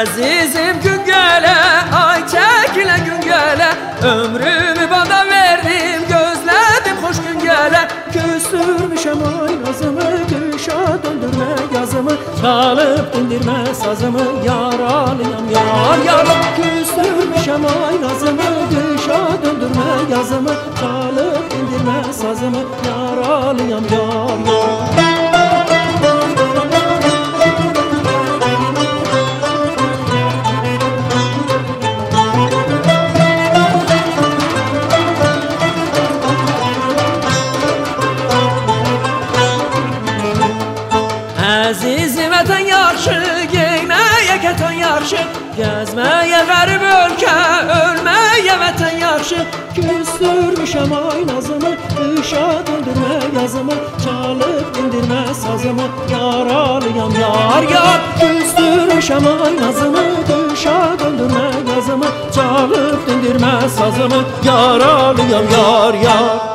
Azizim gün gele ay çekile gün gele Ömrümü bana verdim gözledim hoş gün gele Küstürmüşem ay nazımı kışa döndürme yazımı. Çalıp dindirme sazımı yaralıyam yar yar Küstürmüşem ay nazımı kışa döndürme yazımı. Çalıp dindirme sazımı yaralıyam yar yar Azizim eten yaxşı, geyneye keten yaxşı Gezmeye garip ülke, ölmeye vatan yaxşı Küstürmüşem ay nazımı, kışa döndürme yazımı Çalıp dindirme sazımı, yaralıyam yar yar. Küstürmüşem ay nazımı, kışa döndürme yazımı Çalıp dindirme sazımı, yaralıyam yar yar